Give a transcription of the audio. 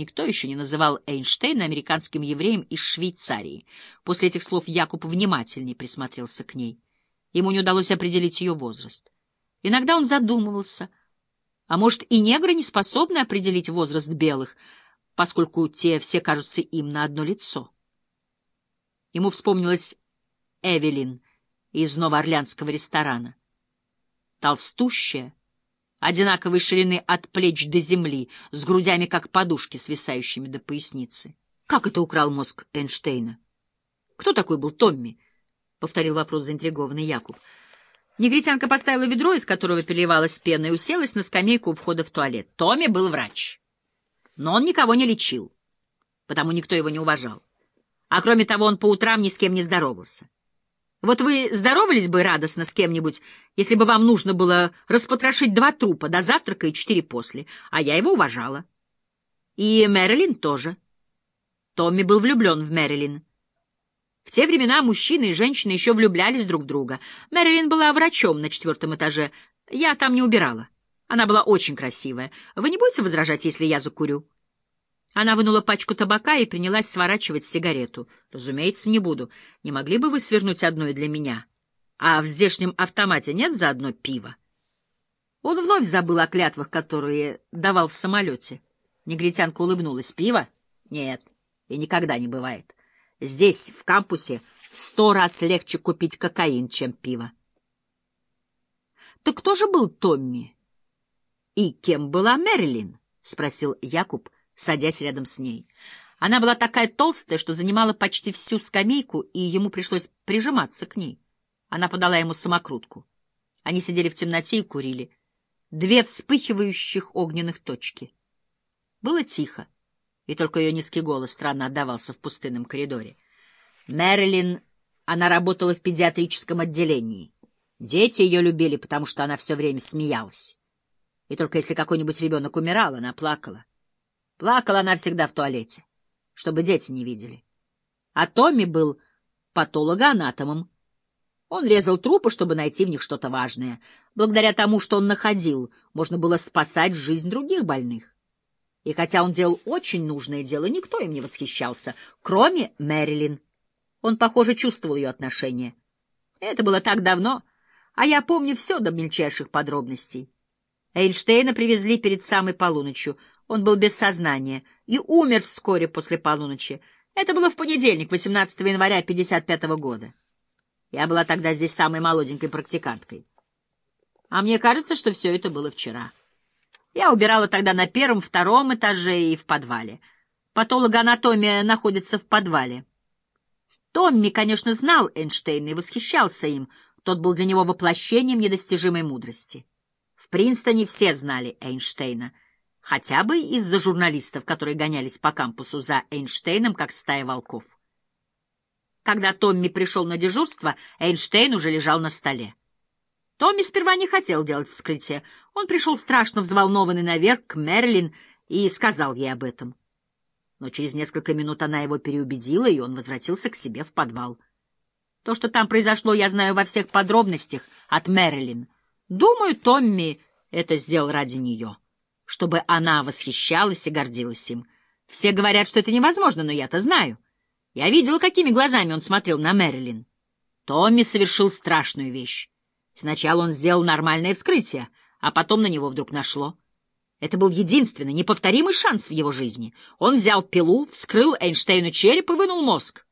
Никто еще не называл Эйнштейна американским евреем из Швейцарии. После этих слов Якуб внимательнее присмотрелся к ней. Ему не удалось определить ее возраст. Иногда он задумывался, а может, и негры не способны определить возраст белых, поскольку те все кажутся им на одно лицо. Ему вспомнилась Эвелин из новоорлеанского ресторана. Толстущая, одинаковой ширины от плеч до земли, с грудями, как подушки, свисающими до поясницы. Как это украл мозг Эйнштейна? Кто такой был Томми? — повторил вопрос заинтригованный Якуб. Негритянка поставила ведро, из которого переливалась пена, и уселась на скамейку у входа в туалет. Томми был врач. Но он никого не лечил, потому никто его не уважал. А кроме того, он по утрам ни с кем не здоровался. Вот вы здоровались бы радостно с кем-нибудь, если бы вам нужно было распотрошить два трупа до завтрака и четыре после, а я его уважала. И Мэрилин тоже. Томми был влюблен в Мэрилин. В те времена мужчины и женщины еще влюблялись друг в друга. Мэрилин была врачом на четвертом этаже. Я там не убирала. Она была очень красивая. Вы не будете возражать, если я закурю? Она вынула пачку табака и принялась сворачивать сигарету. «Разумеется, не буду. Не могли бы вы свернуть одно и для меня? А в здешнем автомате нет заодно пива?» Он вновь забыл о клятвах, которые давал в самолете. Негритянка улыбнулась. «Пиво? Нет, и никогда не бывает. Здесь, в кампусе, сто раз легче купить кокаин, чем пиво». «Так кто же был Томми?» «И кем была Мерлин?» — спросил Якуб, — садясь рядом с ней. Она была такая толстая, что занимала почти всю скамейку, и ему пришлось прижиматься к ней. Она подала ему самокрутку. Они сидели в темноте и курили. Две вспыхивающих огненных точки. Было тихо, и только ее низкий голос странно отдавался в пустынном коридоре. Мэрилин, она работала в педиатрическом отделении. Дети ее любили, потому что она все время смеялась. И только если какой-нибудь ребенок умирал, она плакала. Плакала она всегда в туалете, чтобы дети не видели. А Томми был патологоанатомом. Он резал трупы, чтобы найти в них что-то важное. Благодаря тому, что он находил, можно было спасать жизнь других больных. И хотя он делал очень нужное дело, никто им не восхищался, кроме Мэрилин. Он, похоже, чувствовал ее отношение. Это было так давно, а я помню все до мельчайших подробностей. Эйнштейна привезли перед самой полуночью. Он был без сознания и умер вскоре после полуночи. Это было в понедельник, 18 января 55 -го года. Я была тогда здесь самой молоденькой практиканткой. А мне кажется, что все это было вчера. Я убирала тогда на первом, втором этаже и в подвале. Патологоанатомия находится в подвале. Томми, конечно, знал Эйнштейна и восхищался им. Тот был для него воплощением недостижимой мудрости. В Принстоне все знали Эйнштейна, хотя бы из-за журналистов, которые гонялись по кампусу за Эйнштейном, как стая волков. Когда Томми пришел на дежурство, Эйнштейн уже лежал на столе. Томми сперва не хотел делать вскрытие. Он пришел страшно взволнованный наверх к Мерлин и сказал ей об этом. Но через несколько минут она его переубедила, и он возвратился к себе в подвал. То, что там произошло, я знаю во всех подробностях от Мерлин — Думаю, Томми это сделал ради нее, чтобы она восхищалась и гордилась им. Все говорят, что это невозможно, но я-то знаю. Я видела, какими глазами он смотрел на Мэрилин. Томми совершил страшную вещь. Сначала он сделал нормальное вскрытие, а потом на него вдруг нашло. Это был единственный, неповторимый шанс в его жизни. Он взял пилу, вскрыл Эйнштейну череп и вынул мозг.